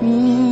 Mm.